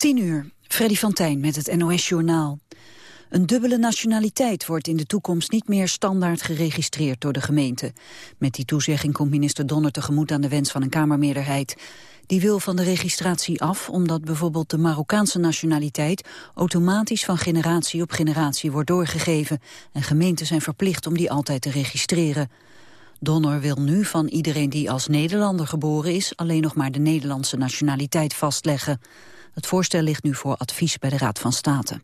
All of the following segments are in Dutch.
10 uur, Freddy van Tijn met het NOS-journaal. Een dubbele nationaliteit wordt in de toekomst niet meer standaard geregistreerd door de gemeente. Met die toezegging komt minister Donner tegemoet aan de wens van een Kamermeerderheid. Die wil van de registratie af omdat bijvoorbeeld de Marokkaanse nationaliteit automatisch van generatie op generatie wordt doorgegeven. En gemeenten zijn verplicht om die altijd te registreren. Donner wil nu van iedereen die als Nederlander geboren is alleen nog maar de Nederlandse nationaliteit vastleggen. Het voorstel ligt nu voor advies bij de Raad van State.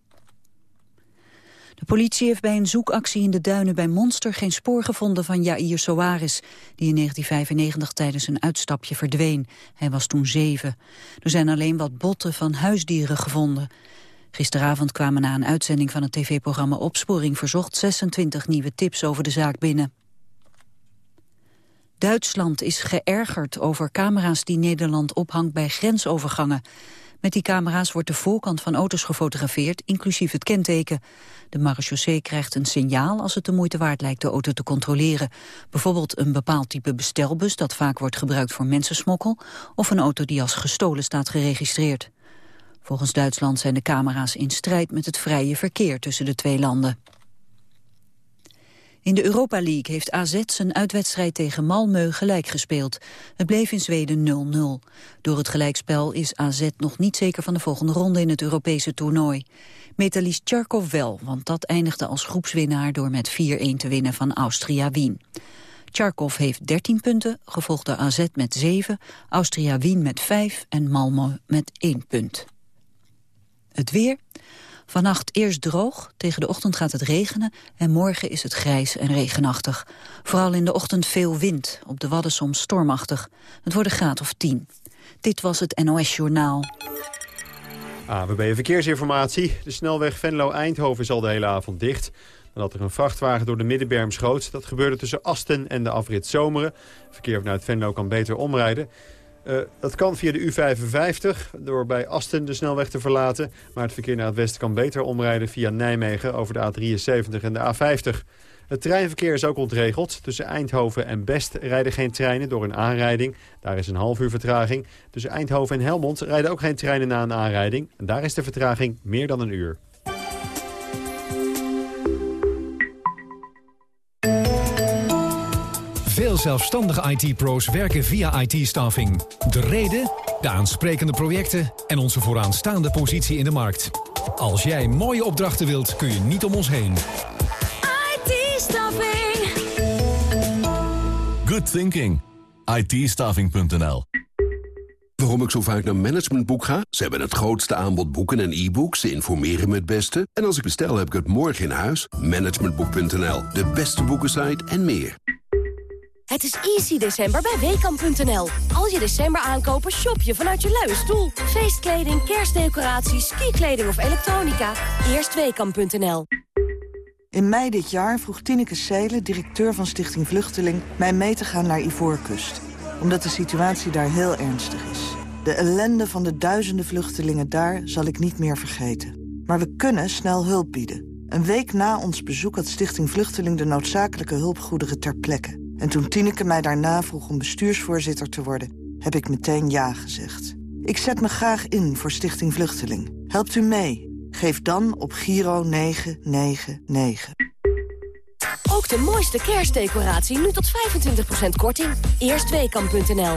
De politie heeft bij een zoekactie in de duinen bij Monster geen spoor gevonden van Jair Soares, die in 1995 tijdens een uitstapje verdween. Hij was toen zeven. Er zijn alleen wat botten van huisdieren gevonden. Gisteravond kwamen na een uitzending van het tv-programma Opsporing Verzocht 26 nieuwe tips over de zaak binnen. Duitsland is geërgerd over camera's die Nederland ophangt bij grensovergangen. Met die camera's wordt de voorkant van auto's gefotografeerd, inclusief het kenteken. De marechaussee krijgt een signaal als het de moeite waard lijkt de auto te controleren. Bijvoorbeeld een bepaald type bestelbus dat vaak wordt gebruikt voor mensensmokkel... of een auto die als gestolen staat geregistreerd. Volgens Duitsland zijn de camera's in strijd met het vrije verkeer tussen de twee landen. In de Europa League heeft AZ zijn uitwedstrijd tegen Malmö gelijk gespeeld. Het bleef in Zweden 0-0. Door het gelijkspel is AZ nog niet zeker van de volgende ronde in het Europese toernooi. Metalist Tjarkov wel, want dat eindigde als groepswinnaar door met 4-1 te winnen van Austria Wien. Tjarkov heeft 13 punten, gevolgd door AZ met 7, Austria Wien met 5 en Malmö met 1 punt. Het weer. Vannacht eerst droog, tegen de ochtend gaat het regenen... en morgen is het grijs en regenachtig. Vooral in de ochtend veel wind, op de Wadden soms stormachtig. Het wordt een graad of 10. Dit was het NOS Journaal. AWB Verkeersinformatie. De snelweg Venlo-Eindhoven is al de hele avond dicht. Nadat er een vrachtwagen door de middenberm schoot. Dat gebeurde tussen Asten en de afrit Zomeren. Verkeer vanuit Venlo kan beter omrijden. Dat kan via de U55, door bij Asten de snelweg te verlaten. Maar het verkeer naar het westen kan beter omrijden via Nijmegen over de A73 en de A50. Het treinverkeer is ook ontregeld. Tussen Eindhoven en Best rijden geen treinen door een aanrijding. Daar is een half uur vertraging. Tussen Eindhoven en Helmond rijden ook geen treinen na een aanrijding. En daar is de vertraging meer dan een uur. Veel zelfstandige IT-pro's werken via IT-staffing. De reden, de aansprekende projecten en onze vooraanstaande positie in de markt. Als jij mooie opdrachten wilt, kun je niet om ons heen. IT-staffing. Good thinking. it Waarom ik zo vaak naar Managementboek ga? Ze hebben het grootste aanbod boeken en e-books. Ze informeren me het beste. En als ik bestel, heb ik het morgen in huis. Managementboek.nl, de beste boekensite en meer. Het is easy december bij Weekamp.nl. Als je december aankopen, shop je vanuit je luie stoel. Feestkleding, kerstdecoraties, skikleding of elektronica. Eerst Weekamp.nl. In mei dit jaar vroeg Tineke Seelen, directeur van Stichting Vluchteling... mij mee te gaan naar Ivoorkust. Omdat de situatie daar heel ernstig is. De ellende van de duizenden vluchtelingen daar zal ik niet meer vergeten. Maar we kunnen snel hulp bieden. Een week na ons bezoek had Stichting Vluchteling de noodzakelijke hulpgoederen ter plekke. En toen Tineke mij daarna vroeg om bestuursvoorzitter te worden... heb ik meteen ja gezegd. Ik zet me graag in voor Stichting Vluchteling. Helpt u mee? Geef dan op Giro 999. Ook de mooiste kerstdecoratie nu tot 25% korting. Eerstweekam.nl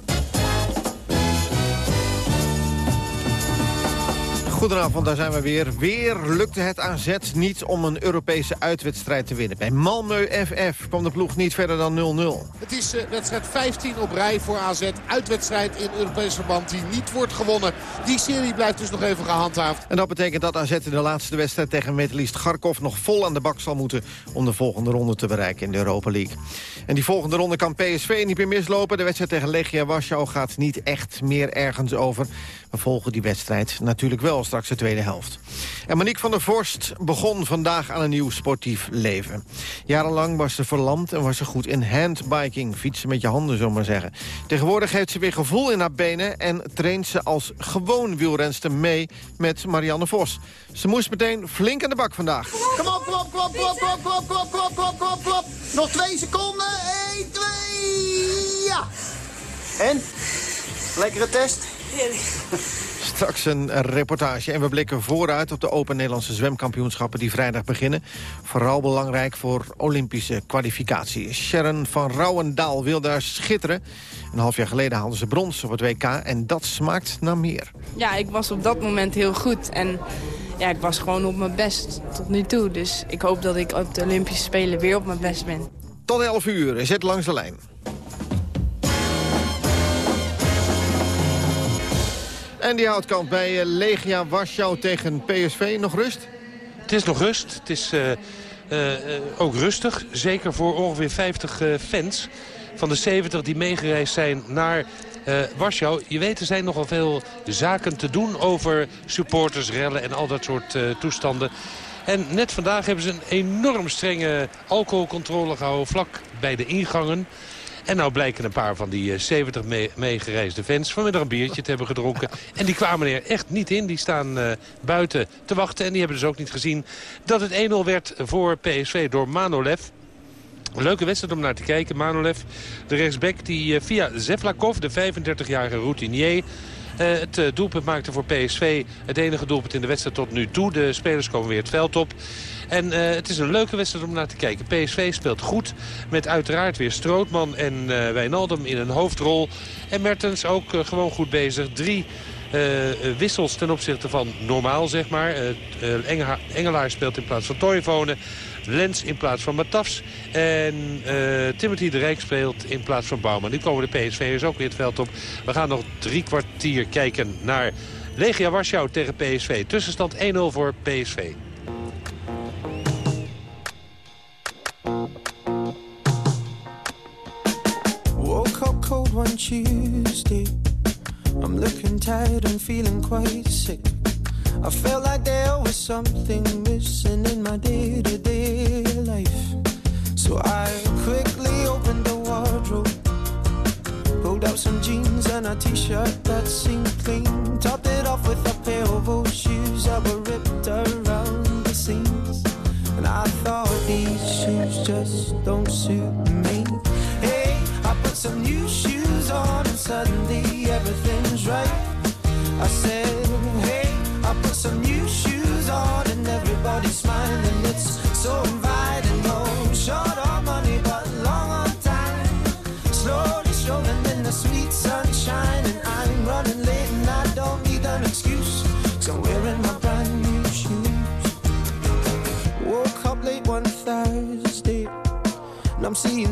Goedenavond, daar zijn we weer. Weer lukte het AZ niet om een Europese uitwedstrijd te winnen. Bij Malmö FF kwam de ploeg niet verder dan 0-0. Het is uh, wedstrijd 15 op rij voor AZ. Uitwedstrijd in Europese verband die niet wordt gewonnen. Die serie blijft dus nog even gehandhaafd. En dat betekent dat AZ in de laatste wedstrijd tegen metalist Garkov... nog vol aan de bak zal moeten om de volgende ronde te bereiken in de Europa League. En die volgende ronde kan PSV niet meer mislopen. De wedstrijd tegen Legia Warschau gaat niet echt meer ergens over. We volgen die wedstrijd natuurlijk wel straks de tweede helft. En Monique van der Vorst begon vandaag aan een nieuw sportief leven. Jarenlang was ze verlamd en was ze goed in handbiking. Fietsen met je handen, zomaar maar zeggen. Tegenwoordig heeft ze weer gevoel in haar benen... en traint ze als gewoon wielrenster mee met Marianne Vos. Ze moest meteen flink aan de bak vandaag. Kom op, kom op, kom op, kom op, kom op, kom op, kom op, kom op, kom op, kom op. Nog twee seconden. 1, 2, ja. En? Lekkere test? Straks een reportage en we blikken vooruit op de Open Nederlandse zwemkampioenschappen die vrijdag beginnen. Vooral belangrijk voor Olympische kwalificatie. Sharon van Rouwendaal wil daar schitteren. Een half jaar geleden haalden ze brons op het WK en dat smaakt naar meer. Ja, ik was op dat moment heel goed en ja, ik was gewoon op mijn best tot nu toe. Dus ik hoop dat ik op de Olympische Spelen weer op mijn best ben. Tot 11 uur, zit langs de lijn. En die houtkamp bij eh, Legia Warschau tegen PSV. Nog rust? Het is nog rust. Het is uh, uh, ook rustig. Zeker voor ongeveer 50 fans van de 70 die meegereisd zijn naar Warschau. Je weet, er zijn nogal veel zaken te doen over supportersrellen en al dat soort toestanden. En net vandaag hebben ze een enorm strenge alcoholcontrole gehouden vlak bij de ingangen. En nou blijken een paar van die 70 mee, meegereisde fans vanmiddag een biertje te hebben gedronken. En die kwamen er echt niet in. Die staan uh, buiten te wachten. En die hebben dus ook niet gezien dat het 1-0 werd voor PSV door Manolev. Een leuke wedstrijd om naar te kijken. Manolev, de rechtsback die via Zevlakov, de 35-jarige routinier... Uh, het uh, doelpunt maakte voor PSV het enige doelpunt in de wedstrijd tot nu toe. De spelers komen weer het veld op. En uh, het is een leuke wedstrijd om naar te kijken. PSV speelt goed met uiteraard weer Strootman en Wijnaldum in een hoofdrol. En Mertens ook gewoon goed bezig. Drie uh, wissels ten opzichte van normaal, zeg maar. Uh, Engelaar speelt in plaats van Toivonen. Lens in plaats van Matafs. En uh, Timothy de Rijk speelt in plaats van Bouwman. Nu komen de PSV'ers ook weer het veld op. We gaan nog drie kwartier kijken naar Legia Warschau tegen PSV. Tussenstand 1-0 voor PSV. Woke up cold one Tuesday I'm looking tired and feeling quite sick I felt like there was something missing in my day-to-day life. So I quickly opened the wardrobe, pulled out some jeans and a t-shirt that seemed clean, topped it off with suit me. Hey, I put some new shoes on and suddenly everything's right. I said, hey. I put some new shoes on and everybody's smiling. It's so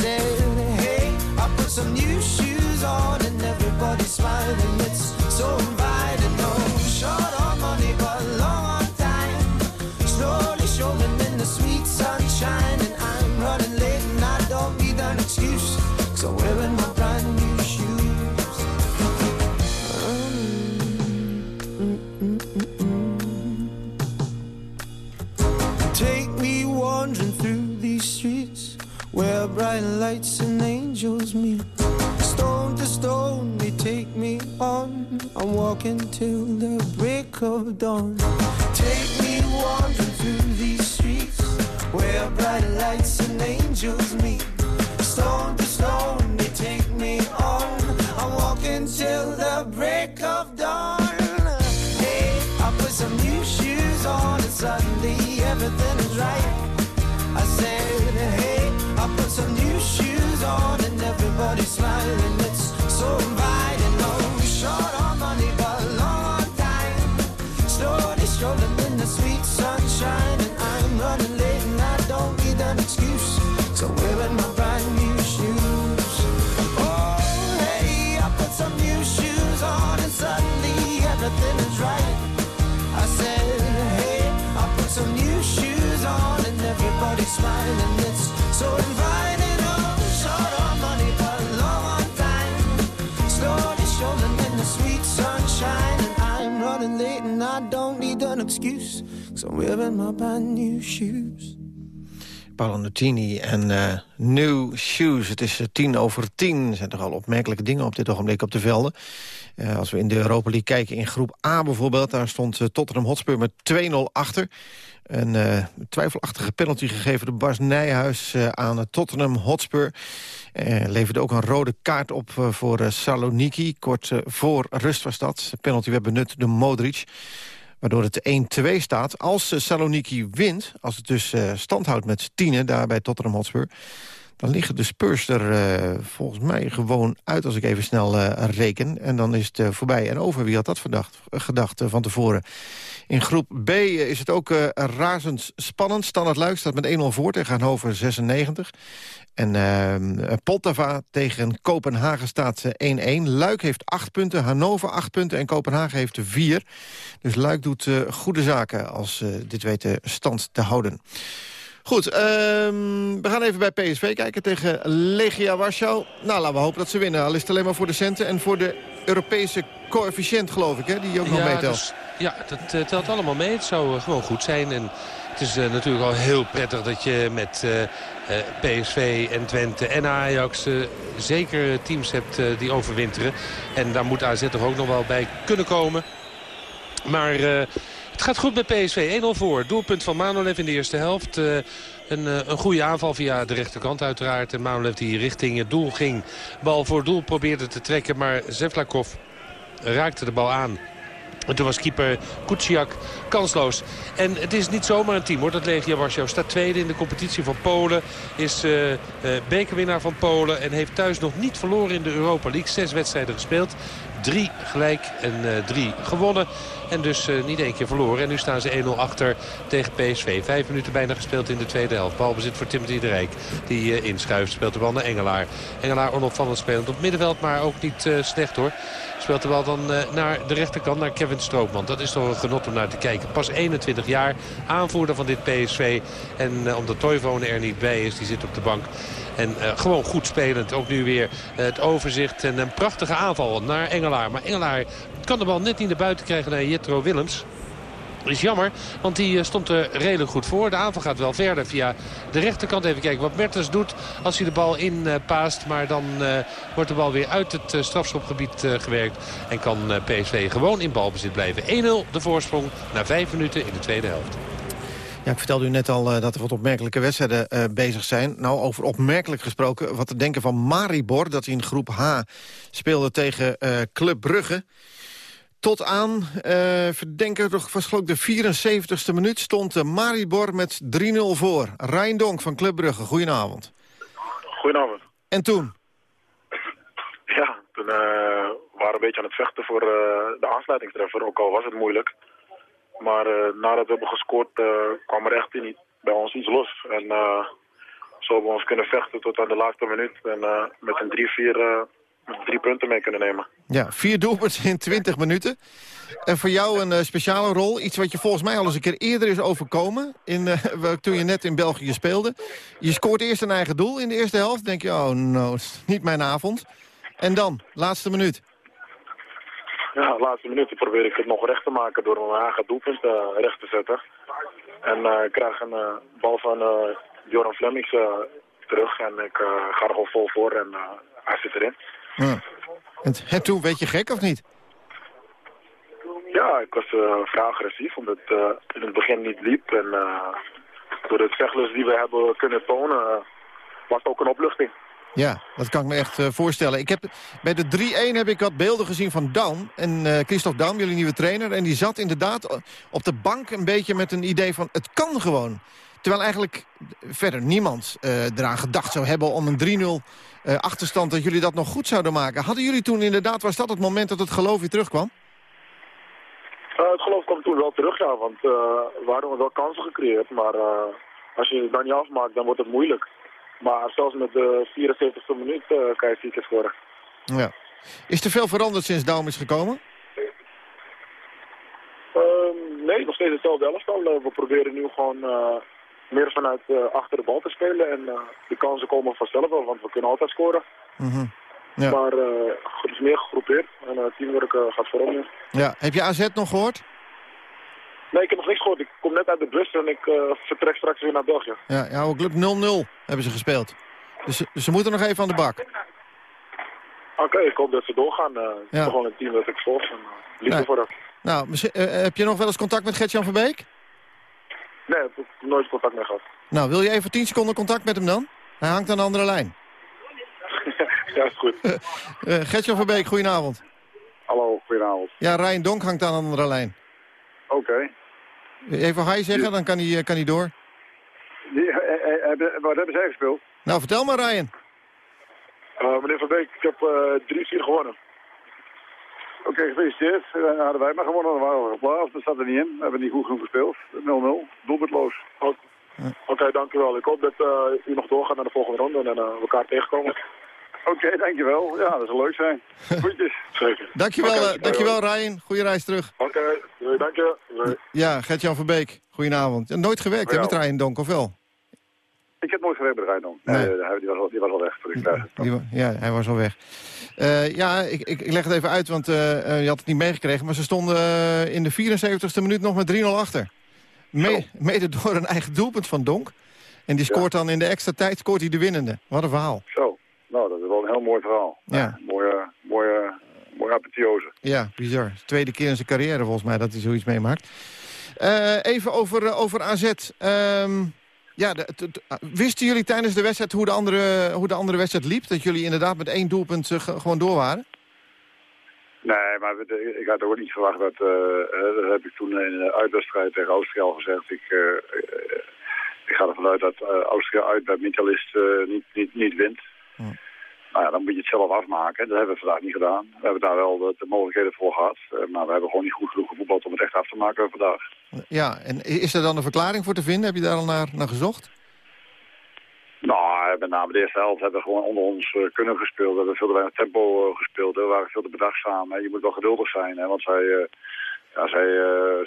Said, hey, I put some new shoes on, and everybody's smiling. It's so inviting, no short on money, but long on time. Slowly strolling in the sweet sunshine, and I'm running late, and I don't need an excuse, cause I'm wearing my bright lights and angels meet. Stone to stone, they take me on. I'm walking till the break of dawn. Take me wandering through these streets where bright lights and angels everybody's smiling, it's so inviting. Short on money, but long on time. Slowly strolling in the sweet sunshine, and I'm running late, and I don't need an excuse. So wearing my brand new shoes. Oh, hey, I put some new shoes on, and suddenly everything is right. I said, hey, I put some new shoes on, and everybody's smiling. Excuse. Cause I'm wearing my brand new shoes. Paolo Nutini en uh, New Shoes. Het is uh, tien over tien. Er zijn toch al opmerkelijke dingen op dit ogenblik op de velden. Uh, als we in de Europa League kijken, in groep A bijvoorbeeld... daar stond Tottenham Hotspur met 2-0 achter. Een twijfelachtige penalty gegeven door Bas Nijhuis aan Tottenham Hotspur. leverde ook een rode kaart op voor Saloniki. Kort voor rust was dat. De penalty werd benut door Modric waardoor het 1-2 staat. Als uh, Saloniki wint, als het dus uh, stand houdt met Tine daar bij Tottenham Hotspur... dan liggen de Spurs er uh, volgens mij gewoon uit als ik even snel reken. En dan is het voorbij en over. Wie had dat verdacht, gedacht van tevoren? In groep B is het ook razend spannend. Standard Luik staat met 1-0 voor tegen Hannover 96. En uh, Poltava tegen Kopenhagen staat 1-1. Luik heeft 8 punten, Hannover 8 punten en Kopenhagen heeft 4. Dus Luik doet uh, goede zaken als uh, dit weten stand te houden. Goed, uh, we gaan even bij PSV kijken tegen Legia Warschau. Nou, laten we hopen dat ze winnen. Al is het alleen maar voor de centen en voor de Europese coëfficiënt, geloof ik, hè, die ook nog meetelt. Dus, ja, dat uh, telt allemaal mee. Het zou gewoon goed zijn. En het is uh, natuurlijk al heel prettig dat je met uh, PSV en Twente en Ajax zeker teams hebt die overwinteren. En daar moet AZ toch ook nog wel bij kunnen komen. Maar het gaat goed met PSV. 1-0 voor. Doelpunt van Manolev in de eerste helft. een, een goede aanval via de rechterkant uiteraard. En Manolev die richting het doel ging. Bal voor doel probeerde te trekken. Maar Zevlakov raakte de bal aan. En toen was keeper Kuciak kansloos. En het is niet zomaar een team hoor, dat Legia Warschau staat tweede in de competitie van Polen. Is uh, bekerwinnaar van Polen en heeft thuis nog niet verloren in de Europa League. Zes wedstrijden gespeeld. Drie gelijk en uh, drie gewonnen. En dus niet één keer verloren. En nu staan ze 1-0 achter tegen PSV. Vijf minuten bijna gespeeld in de tweede helft. Balbezit voor Timothy de Rijk. Die inschuift. Speelt de bal naar Engelaar. Engelaar onopvallend spelend op middenveld. Maar ook niet slecht hoor. Speelt de bal dan naar de rechterkant. Naar Kevin Stroopman. Dat is toch een genot om naar te kijken. Pas 21 jaar. Aanvoerder van dit PSV. En omdat Toivonen er niet bij is. Die zit op de bank. En uh, gewoon goed spelend. Ook nu weer het overzicht en een prachtige aanval naar Engelaar. Maar Engelaar kan de bal net niet naar buiten krijgen naar Jetro Willems. Is jammer, want die stond er redelijk goed voor. De aanval gaat wel verder via de rechterkant. Even kijken wat Mertens doet als hij de bal in uh, paast. Maar dan uh, wordt de bal weer uit het strafschopgebied gewerkt. En kan PSV gewoon in balbezit blijven. 1-0 de voorsprong na vijf minuten in de tweede helft. Ja, ik vertelde u net al dat er wat opmerkelijke wedstrijden bezig zijn. Nou, over opmerkelijk gesproken, wat te denken van Maribor... dat hij in groep H speelde tegen Club Brugge. Tot aan, verdenken toch was geloof ik de 74ste minuut... stond Maribor met 3-0 voor. Rijn Donk van Club Brugge, goedenavond. Goedenavond. En toen? Ja, toen waren we een beetje aan het vechten voor de aansluitingstreffer. Ook al was het moeilijk. Maar uh, nadat we hebben gescoord uh, kwam er echt in, bij ons iets los. En uh, zo hebben we ons kunnen vechten tot aan de laatste minuut. En met een 3-4 drie punten mee kunnen nemen. Ja, vier doelpunten in 20 minuten. En voor jou een speciale rol. Iets wat je volgens mij al eens een keer eerder is overkomen. In, toen je net in België speelde. Je scoort eerst een eigen doel in de eerste helft. denk je, oh no, niet mijn avond. En dan, laatste minuut. Ja, laatste minuten probeer ik het nog recht te maken door mijn eigen doelpunt uh, recht te zetten. En ik krijg een bal van Joran Flemmings terug en ik ga er gewoon vol voor en hij zit erin. Ja. En, en toen werd je gek of niet? Ja, ik was vrij agressief omdat het in het begin niet liep. En door de vechtlust die we hebben kunnen tonen was het ook een opluchting. Ja, dat kan ik me echt uh, voorstellen. Ik heb, bij de 3-1 heb ik wat beelden gezien van Daum. En uh, Christophe Daum, jullie nieuwe trainer. En die zat inderdaad op de bank een beetje met een idee van... het kan gewoon. Terwijl eigenlijk verder niemand uh, eraan gedacht zou hebben... om een 3-0 achterstand, dat jullie dat nog goed zouden maken. Hadden jullie toen inderdaad, was dat het moment dat het geloof weer terugkwam? het geloof kwam toen wel terug, ja. Want we hadden wel kansen gecreëerd. Maar als je het dan niet afmaakt, dan wordt het moeilijk. Maar zelfs met de 74e minuut kan je vier keer scoren. Ja. Is er veel veranderd sinds Daum is gekomen? Uh, nee, nog steeds hetzelfde elftal. We proberen nu gewoon meer vanuit achter de bal te spelen. En de kansen komen vanzelf wel, want we kunnen altijd scoren. Mm Ja. Maar eh, het is meer gegroepeerd en teamwork gaat voorop nu. Ja. Heb je AZ nog gehoord? Nee, ik heb nog niks gehoord. Ik kom net uit de bus en ik vertrek straks weer naar België. Ja, jouw club 0-0 hebben ze gespeeld. Dus, dus, ze moeten nog even aan de bak. Oké, okay, ik hoop dat ze doorgaan. Uh, ja. Gewoon een team dat ik volg en liefde nee. voor dat. Nou, heb je nog wel eens contact met Gertjan Verbeek? Nee, ik heb nooit contact mee gehad. Nou, wil je even 10 seconden contact met hem dan? Hij hangt aan de andere lijn. ja, is goed. uh, Gertjan Verbeek, goedenavond. Hallo, goedenavond. Ja, Rijn Donk hangt aan de andere lijn. Oké. Okay. Even hi zeggen, dan kan hij, kan hij door. Die, eh, eh, wat hebben zij gespeeld? Nou, vertel maar, Ryan. Uh, meneer Verbeek, ik heb 3-4 gewonnen. Oké, okay, gefeliciteerd. Uh, hadden wij maar gewonnen, dan waren we geplaatst. Dat staat er niet in. We hebben niet goed genoeg gespeeld. 0-0, doelpuntloos. Oké, okay, dank u wel. Ik hoop dat uh, u nog doorgaat naar de volgende ronde en uh, elkaar tegenkomen. Oké, okay, dankjewel. Ja, dat zal leuk zijn. Goedjes. Zeker. Dankjewel, okay, dankjewel Ryan. Goeie reis terug. Oké, okay, dank je. Ja, Gert-Jan Verbeek. Goedenavond. Nooit gewerkt hè, met Ryan Donk, of wel? Ik heb nooit gewerkt Ryan Donk. Nee, nee. Die, was al, die was al weg toen ik Ja, hij was al weg. Uh, ja, ik, ik, ik, leg het even uit, want uh, uh, je had het niet meegekregen. Maar ze stonden in de 74ste minuut nog met 3-0 achter. Me mede door een eigen doelpunt van Donk. En die scoort ja. dan in de extra tijd scoort hij de winnende. Wat een verhaal. Zo, nou dat is wel een heel mooi verhaal. Ja. Mooie, mooie, mooie apotheose. Ja, bizar. Tweede keer in zijn carrière volgens mij dat hij zoiets meemaakt. even over, over AZ. Um, ja, de, de, de, wisten jullie tijdens de wedstrijd hoe de, andere, hoe de andere wedstrijd liep? Dat jullie inderdaad met één doelpunt uh, gewoon door waren? Nee, maar ik had ook niet verwacht dat... Uh, dat heb ik toen in de uitwedstrijd tegen Oostenrijk al gezegd. Ik, uh, ik ga ervan uit dat Oostenrijk uit bij niet, niet, niet wint. Hm. Nou ja, dan moet je het zelf afmaken. Dat hebben we vandaag niet gedaan. We hebben daar wel de, de mogelijkheden voor gehad. maar we hebben gewoon niet goed genoeg gevoetbald om het echt af te maken vandaag. Ja, en is er dan een verklaring voor te vinden? Heb je daar al naar, naar gezocht? Nou, met name de eerste helft hebben we gewoon onder ons uh, kunnen gespeeld. We hebben veel te weinig tempo uh, gespeeld. We waren veel te bedachtzaam. Hè. Je moet wel geduldig zijn, hè, want zij, uh, ja, zij,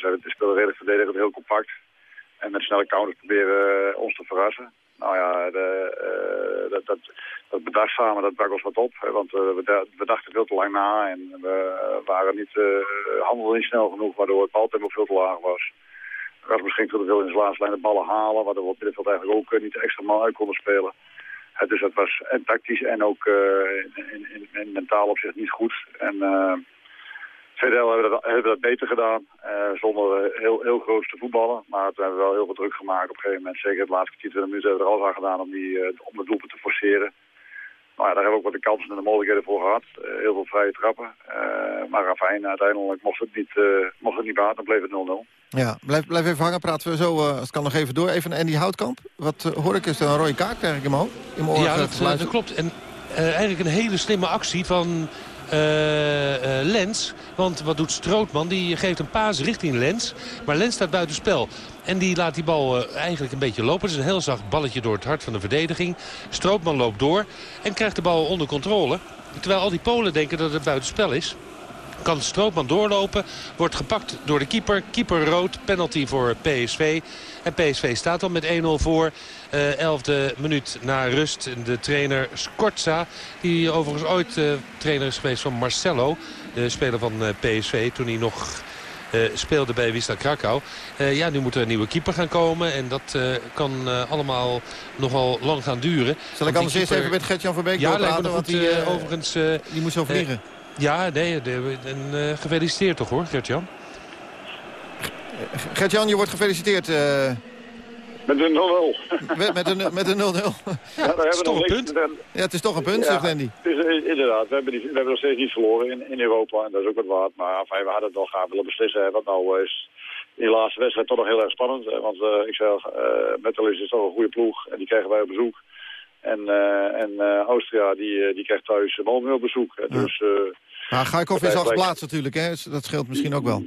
zij redelijk verdedigend, heel compact. En met snelle counters proberen ons te verrassen. Nou ja, de, dat, dat, dat bedachtzame, dat brak ons wat op. Hè, want we, we, dachten veel te lang na en we waren niet, handelden niet snel genoeg, waardoor het baltempo veel te laag was. We was misschien veel te veel in zijn laatste lijn de ballen halen, waardoor we op middenveld eigenlijk ook niet extra mal uit konden spelen. Uh, dus dat was en tactisch en ook uh, in, in, in, mentaal opzicht niet goed. En uh, verder hebben we dat, hebben we dat beter gedaan, zonder heel, heel groot te voetballen. Maar toen hebben we wel heel veel druk gemaakt op een gegeven moment. Zeker het laatste 10, 20 minuten hebben we er alles aan gedaan om, die, om de doelpunt te forceren. Maar ja, daar hebben we ook wat de kansen en de mogelijkheden voor gehad. Uh, heel veel vrije trappen. Uh, maar Rafijn, uiteindelijk mocht het niet, uh, mocht het niet baat, dan bleef het 0-0. Ja, blijf, blijf even hangen, praten we zo, als het kan nog even door. Even Andy Houtkamp. Wat hoor ik, is er een rode kaart krijg ik in mijn hoofd? In mijn ja, dat, dat, klopt. En eigenlijk een hele slimme actie van Lens. Want wat doet Strootman? Die geeft een paas richting Lens. Maar Lens staat buiten spel. En die laat die bal uh, eigenlijk een beetje lopen. Het is een heel zacht balletje door het hart van de verdediging. Strootman loopt door en krijgt de bal onder controle. Terwijl al die Polen denken dat het buitenspel is. Kan Strootman doorlopen. Wordt gepakt door de keeper. Keeper rood. Penalty voor PSV. En PSV staat al met 1-0 voor. Uh, elfde minuut na rust. De trainer Skorza. Die overigens ooit uh, trainer is geweest van Marcelo. De speler van uh, PSV. Toen hij nog speelde bij Wisla Krakau. Ja, nu moet er een nieuwe keeper gaan komen. En dat kan allemaal nogal lang gaan duren. Zal ik anders eerst even met Gert-Jan Verbeek ja, doorpraten? Want die, overigens... die moest zo vliegen. Ja, nee, de, en, gefeliciteerd toch hoor, Gert-Jan? Gert-Jan, je wordt gefeliciteerd... Met een 0-0. met, met een 0-0. Ja, daar hebben we nog punt. Ja, het is toch een punt, ja, zegt Andy. Het is, inderdaad, we hebben, die, we hebben nog steeds niet verloren in, in Europa. En dat is ook wat waard. Maar enfin, we hadden het wel graag willen beslissen. Wat nou is in die laatste wedstrijd toch nog heel erg spannend. Want uh, ik zeg, uh, Metalist is toch een goede ploeg. En die krijgen wij op bezoek. En, uh, en Austria, die, die krijgt thuis Malmö op bezoek. Ja. Dus, maar Gaikov is al geplaatst natuurlijk, hè? Dat scheelt misschien ook wel.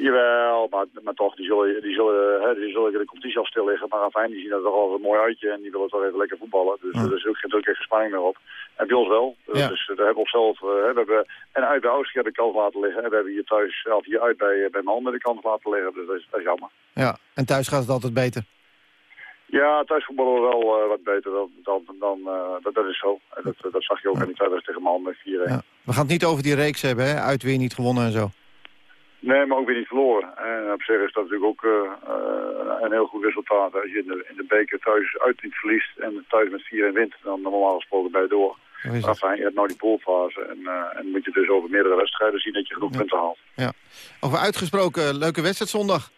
Jawel, maar, maar toch, die zullen, die zullen, hè, die zullen de competitie al stil liggen. Maar afijn, die zien er toch wel een mooi uitje en die willen toch even lekker voetballen. Dus ja. er is ook geen druk en meer op. En bij ons wel. Ja. Dus daar hebben we zelf, uh, we hebben en uit bij Austria de kans laten liggen. En we hebben hier thuis, zelf hier uit bij, bij Malmö de kans laten liggen. Dus dat is, dat is jammer. Ja, en thuis gaat het altijd beter. Ja, thuisvoetballen we wel eh, wat beter dan, dan, dan eh, dat, dat is zo. En Dat, dat zag je ook in die wedstrijd tegen Malmö 4-1. We gaan het niet over die reeks hebben, hè? Uit weer niet gewonnen en zo. Nee, maar ook weer niet verloren. En op zich is dat natuurlijk ook eh, een heel goed resultaat. Als je in de, in de beker thuis uit niet verliest en thuis met 4 wint, dan normaal gesproken bij door. Enfin, je hebt nou die poolfase en, eh, en moet je dus over meerdere wedstrijden zien dat je genoeg punten haalt. Ja. Over uitgesproken leuke wedstrijd zondag.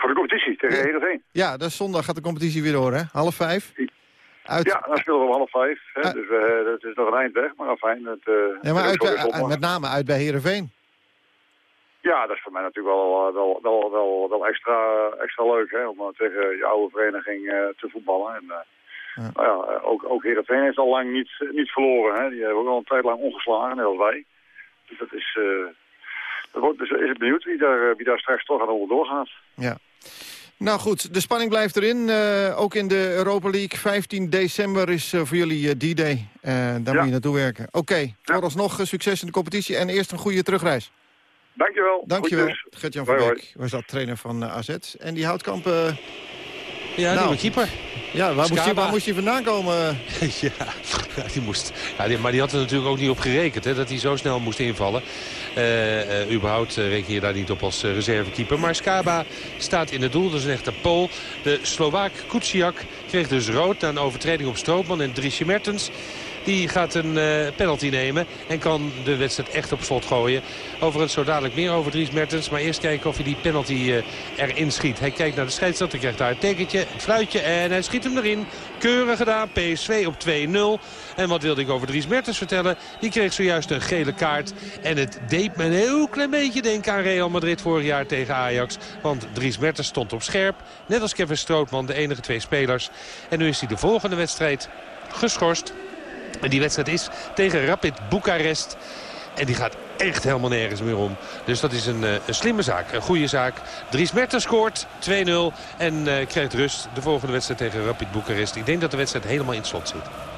Voor de competitie tegen Heerenveen. Ja, dat is zondag gaat de competitie weer door, hè? Half vijf. Uit... Ja, dan spelen we om half vijf. Hè, dus eh, dat is nog een eind weg, maar fijn. Het, eh, Ja, maar uit, met name uit bij Heerenveen. Ja, dat is voor mij natuurlijk wel, eh, wel, wel, wel, wel extra, extra leuk hè, om tegen je oude vereniging te voetballen. En, eh, Nou ja, ook, ook Heerenveen heeft al lang niet, niet verloren. Hè. Die hebben ook al een tijd lang ongeslagen, net als wij. Dus dat is... dat wordt, dus is het benieuwd wie daar, wie daar straks toch aan onderdoor gaat. Ja. Nou goed, de spanning blijft erin. eh, ook in de Europa League. 15 december is eh, voor jullie eh, D-Day. Eh, daar moet je naartoe werken. Oké, vooralsnog succes in de competitie. En eerst een goede terugreis. Dankjewel. Dankjewel. Gert-Jan van. Beek was dat trainer van AZ. En die Houtkamp... Ja, nou, nieuwe keeper. Ja, waar moest, hij, waar moest hij vandaan komen? ja, die moest. Ja, die, maar die had er natuurlijk ook niet op gerekend hè, dat hij zo snel moest invallen. Eh, überhaupt eh, reken je daar niet op als reservekeeper. Maar Skaba staat in het doel, dat is een echte Pool. De Slovaak Kuciak kreeg dus rood na een overtreding op Strootman en Driesje Mertens. Die gaat een eh, penalty nemen en kan de wedstrijd echt op slot gooien. Overigens zo dadelijk meer over Dries Mertens. Maar eerst kijken of hij die penalty eh, erin schiet. Hij kijkt naar de scheidsrechter, krijgt daar een tekentje, een fluitje en hij schiet hem erin. Keurig gedaan, PSV op 2-0. En wat wilde ik over Dries Mertens vertellen? Die kreeg zojuist een gele kaart. En het deed me een heel klein beetje denken aan Real Madrid vorig jaar tegen Ajax. Want Dries Mertens stond op scherp. Net als Kevin Strootman, de enige twee spelers. En nu is hij de volgende wedstrijd geschorst. En die wedstrijd is tegen Rapid Boekarest. En die gaat echt helemaal nergens meer om. Dus dat is een, eh, een slimme zaak, een goede zaak. Dries Mertens scoort 2-0 en eh, krijgt rust. De volgende wedstrijd tegen Rapid Boekarest. Ik denk dat de wedstrijd helemaal in het slot zit.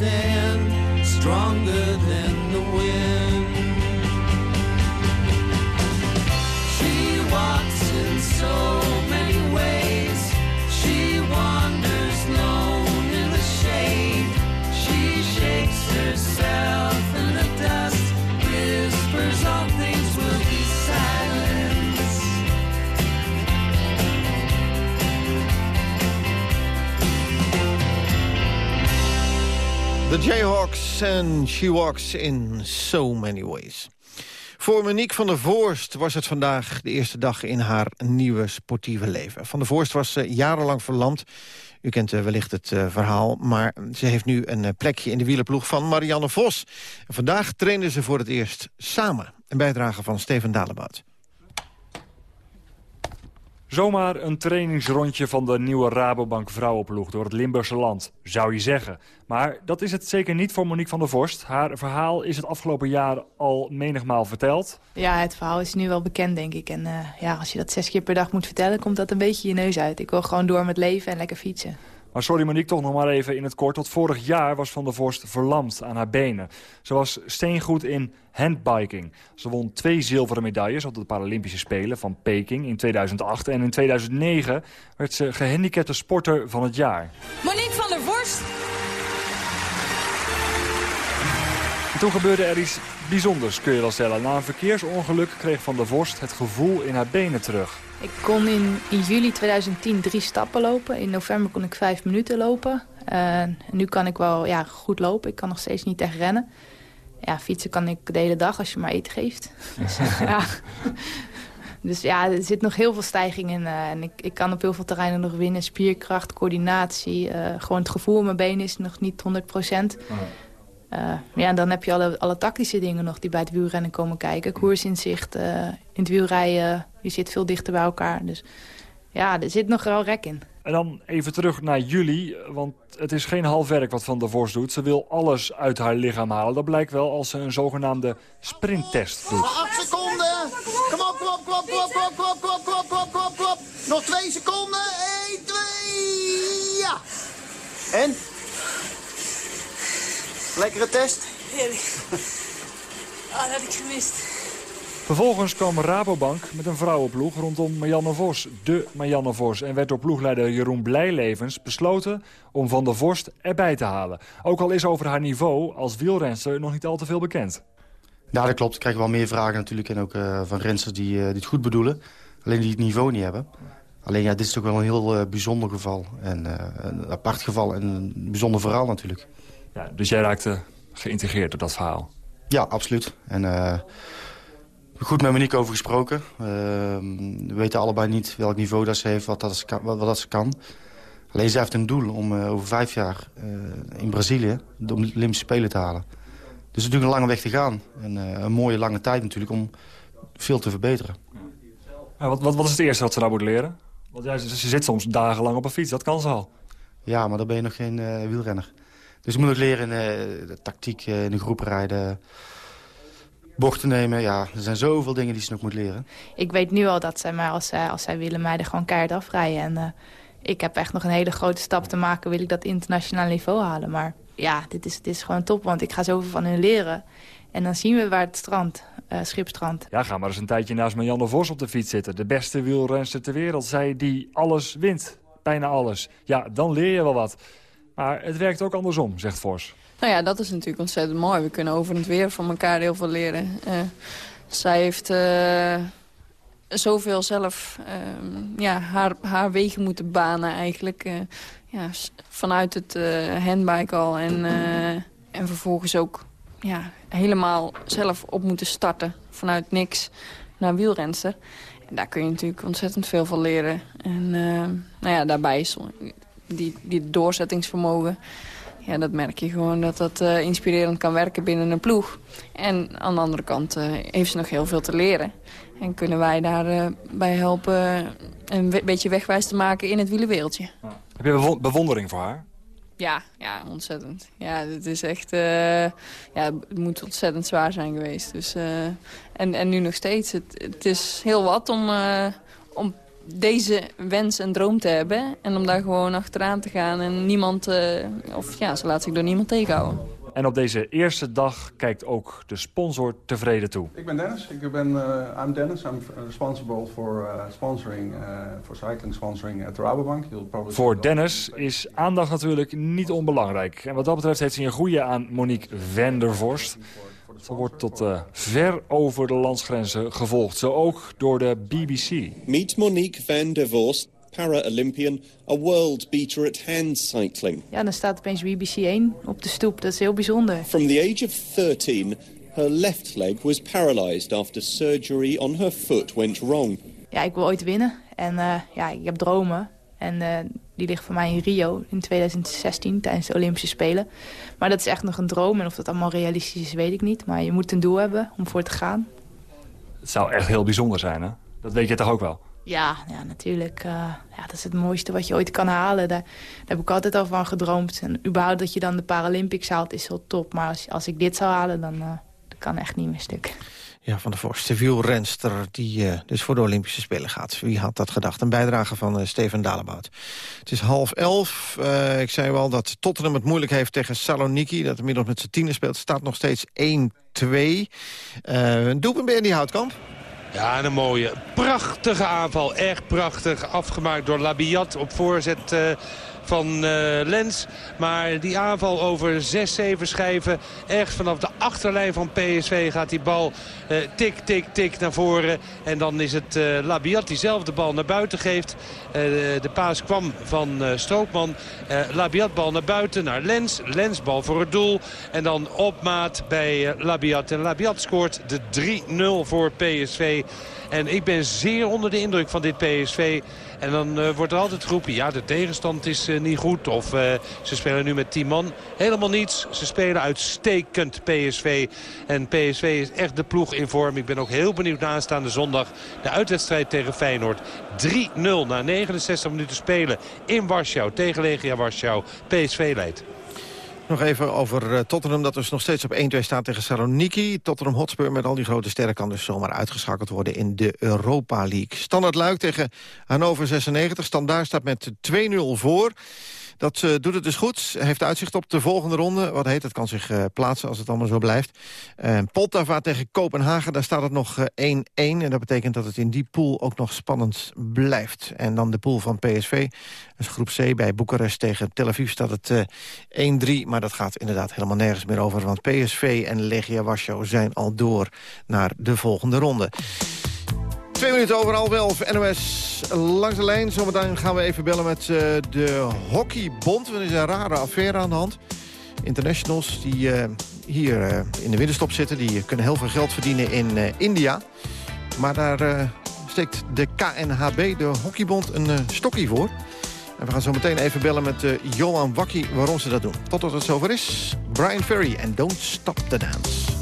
Stand stronger than the wind. Jayhawks en She Walks in So Many Ways. Voor Monique van der Voorst was het vandaag de eerste dag in haar nieuwe sportieve leven. Van der Voorst was uh, jarenlang verlamd. U kent uh, wellicht het uh, verhaal, maar ze heeft nu een plekje in de wielerploeg van Marianne Vos. Vandaag trainen ze voor het eerst samen. Een bijdrage van Steven Dalebout. Zomaar een trainingsrondje van de nieuwe Rabobank vrouwenploeg door het Limburgse land, zou je zeggen. Maar dat is het zeker niet voor Monique van der Vorst. Haar verhaal is het afgelopen jaar al menigmaal verteld. Ja, het verhaal is nu wel bekend, denk ik. En uh, ja, als je dat zes keer per dag moet vertellen, komt dat een beetje je neus uit. Ik wil gewoon door met leven en lekker fietsen. Maar sorry Monique, toch nog maar even in het kort. Tot vorig jaar was Van der Vorst verlamd aan haar benen. Ze was steengoed in handbiking. Ze won twee zilveren medailles op de Paralympische Spelen van Peking in 2008. En in 2009 werd ze gehandicapte sporter van het jaar. Monique van der Vorst. En toen gebeurde er iets bijzonders, kun je wel stellen. Na een verkeersongeluk kreeg Van der Vorst het gevoel in haar benen terug. Ik kon in, in juli 2010 drie stappen lopen. In november kon ik vijf minuten lopen. Uh, nu kan ik wel ja, goed lopen. Ik kan nog steeds niet echt rennen. Ja, fietsen kan ik de hele dag als je maar eten geeft. Dus, ja. dus ja, er zit nog heel veel stijging in. Uh, en ik, ik kan op heel veel terreinen nog winnen. Spierkracht, coördinatie. Uh, gewoon het gevoel in mijn benen is nog niet 100 procent. Uh, ja, en dan heb je alle, alle tactische dingen nog die bij het wielrennen komen kijken. Koersinzicht, uh, in het wielrijden, je zit veel dichter bij elkaar. Dus ja, er zit nog wel rek in. En dan even terug naar jullie, want het is geen half werk wat Van der Vos doet. Ze wil alles uit haar lichaam halen. Dat blijkt wel als ze een zogenaamde sprinttest doet. 8 seconden! Kom op, kom op, kom op, kom op, kom op, kom op, kom op, kom op, kom op, kom op. Nog 2 seconden. 1, 2, ja! En? Lekkere test? Heerlijk. Ah, dat had ik gemist. Vervolgens kwam Rabobank met een vrouwenploeg rondom Marianne Vos, de Marianne Vos. En werd door ploegleider Jeroen Blijlevens besloten om Van der Vorst erbij te halen. Ook al is over haar niveau als wielrenster nog niet al te veel bekend. Ja, dat klopt. Ik krijg wel meer vragen natuurlijk. En ook uh, van rensters die, uh, die het goed bedoelen. Alleen die het niveau niet hebben. Alleen ja, dit is toch wel een heel uh, bijzonder geval. En een apart geval en een bijzonder verhaal natuurlijk. Ja, dus jij raakte geïntegreerd door dat verhaal? Ja, absoluut. En uh, goed met Monique over gesproken. Uh, we weten allebei niet welk niveau dat ze heeft, wat dat, wat, wat dat ze kan. Alleen zij heeft een doel om uh, over vijf jaar in Brazilië de Olympische Spelen te halen. Dus het is natuurlijk een lange weg te gaan. En een mooie lange tijd natuurlijk om veel te verbeteren. Ja, wat, wat, wat is het eerste wat ze nou moet leren? Want ja, ze zit soms dagenlang op een fiets, dat kan ze al. Ja, maar dan ben je nog geen wielrenner. Dus je moet ook leren uh, de tactiek uh, in de groep rijden. Bochten nemen, ja. Er zijn zoveel dingen die ze nog moet leren. Ik weet nu al dat zij mij, als zij, als zij willen, mij er gewoon keihard afrijden. En uh, ik heb echt nog een hele grote stap te maken. Wil ik dat internationaal niveau halen. Maar ja, dit is, dit is gewoon top. Want ik ga zoveel van hun leren. En dan zien we waar het strand, uh, schipstrand. Ja, ga maar eens een tijdje naast Marianne Vos op de fiets zitten. De beste wielrenster ter wereld. Zij die alles wint. Bijna alles. Ja, dan leer je wel wat. Maar het werkt ook andersom, zegt Vos. Nou ja, dat is natuurlijk ontzettend mooi. We kunnen over het weer van elkaar heel veel leren. Uh, zij heeft uh, zoveel zelf uh, ja, haar, haar wegen moeten banen eigenlijk. ja, vanuit het handbike al. En, en vervolgens ook ja, helemaal zelf op moeten starten. Vanuit niks naar wielrenster. En daar kun je natuurlijk ontzettend veel van leren. En nou ja, daarbij is die, die doorzettingsvermogen. Ja, dat merk je gewoon dat dat uh, inspirerend kan werken binnen een ploeg. En aan de andere kant uh, heeft ze nog heel veel te leren. En kunnen wij daarbij uh, bij helpen een beetje wegwijs te maken in het wielenwereldje. Heb je bewondering voor haar? Ja, ja ontzettend. Ja, het is echt... ja, het moet ontzettend zwaar zijn geweest. Dus, en, en nu nog steeds. Het, het is heel wat om, om deze wens en droom te hebben. En om daar gewoon achteraan te gaan. En niemand, uh, of ja, ze laat zich door niemand tegenhouden. En op deze eerste dag kijkt ook de sponsor tevreden toe. Ik ben Dennis. Ik ben, uh, I'm Dennis. I'm responsible for uh, sponsoring, for cycling sponsoring at the Rabobank. Voor Dennis is aandacht natuurlijk niet onbelangrijk. En wat dat betreft heeft hij een goede aan Monique Vendervorst. Ze wordt tot uh, ver over de landsgrenzen gevolgd. Zo ook door de BBC. Meet Monique van der Vorst, para-Olympian, a world beater at handcycling. Ja, dan staat opeens BBC 1 op de stoep. Dat is heel bijzonder. From the age of 13, her left leg was paralyzed after surgery on her foot went wrong. Ja, ik wil ooit winnen. En uh, ja, ik heb dromen. En uh, die ligt voor mij in Rio in 2016 tijdens de Olympische Spelen. Maar dat is echt nog een droom. En of dat allemaal realistisch is, weet ik niet. Maar je moet een doel hebben om voor te gaan. Het zou echt heel bijzonder zijn, hè? Dat weet je toch ook wel? Ja, ja natuurlijk. Uh, ja, dat is het mooiste wat je ooit kan halen. Daar, daar, heb ik altijd al van gedroomd. En überhaupt dat je dan de Paralympics haalt is heel top. Maar als, als ik dit zou halen, dan uh, dat kan echt niet meer stuk. Ja, van de Vorst, de wielrenster die uh, dus voor de Olympische Spelen gaat. Wie had dat gedacht? Een bijdrage van Steven Dalebout. Het is half elf. ik zei wel dat Tottenham het moeilijk heeft tegen Saloniki. Dat inmiddels met z'n tienen speelt. staat nog steeds 1-2. een doelpunt bij die Houtkamp. Ja, een mooie, prachtige aanval. Echt prachtig. Afgemaakt door Labiat op voorzet van uh, Lens. Maar die aanval over 6-7 schijven. Echt vanaf de achterlijn van PSV gaat die bal uh, tik, tik, tik naar voren. En dan is het uh, Labiat die zelf de bal naar buiten geeft. De paas kwam van Stroopman. Labiat bal naar buiten naar Lens. Lens bal voor het doel. En dan op maat bij Labiat. En Labiat scoort de 3-0 voor PSV. En ik ben zeer onder de indruk van dit PSV. En dan wordt er altijd geroepen, ja de tegenstand is niet goed. Of ze spelen nu met 10 man. Helemaal niets. Ze spelen uitstekend PSV. En PSV is echt de ploeg in vorm. Ik ben ook heel benieuwd naar aanstaande zondag. De uitwedstrijd tegen Feyenoord. 3-0 na 69 minuten spelen in Warschau. Tegen Legia Warschau. PSV leidt. Nog even over uh, Tottenham, dat dus nog steeds op 1-2 staat tegen Saloniki. Tottenham Hotspur met al die grote sterren kan dus zomaar uitgeschakeld worden in de Europa League. Standard Luik tegen Hannover 96. Standaard staat met 2-0 voor. Dat uh, doet het dus goed. Heeft uitzicht op de volgende ronde. Wat heet, het kan zich uh, plaatsen als het allemaal zo blijft. Uh, Poltava tegen Kopenhagen, daar staat het nog 1-1. en dat betekent dat het in die pool ook nog spannend blijft. En dan de pool van PSV. Dus groep C bij Boekarest tegen Tel Aviv staat het 1-3. Maar dat gaat inderdaad helemaal nergens meer over. Want PSV en Legia Warschau zijn al door naar de volgende ronde. Twee minuten over half elf, NOS langs de lijn. Zometeen gaan we even bellen met uh, de Hockeybond. Er is een rare affaire aan de hand. Internationals die uh, hier uh, in de winterstop zitten... die kunnen heel veel geld verdienen in India. Maar daar steekt de KNHB, de Hockeybond, een stokje voor. En we gaan zo meteen even bellen met Johan Wakkie waarom ze dat doen. Totdat het zover is, Brian Ferry en Don't Stop the Dance.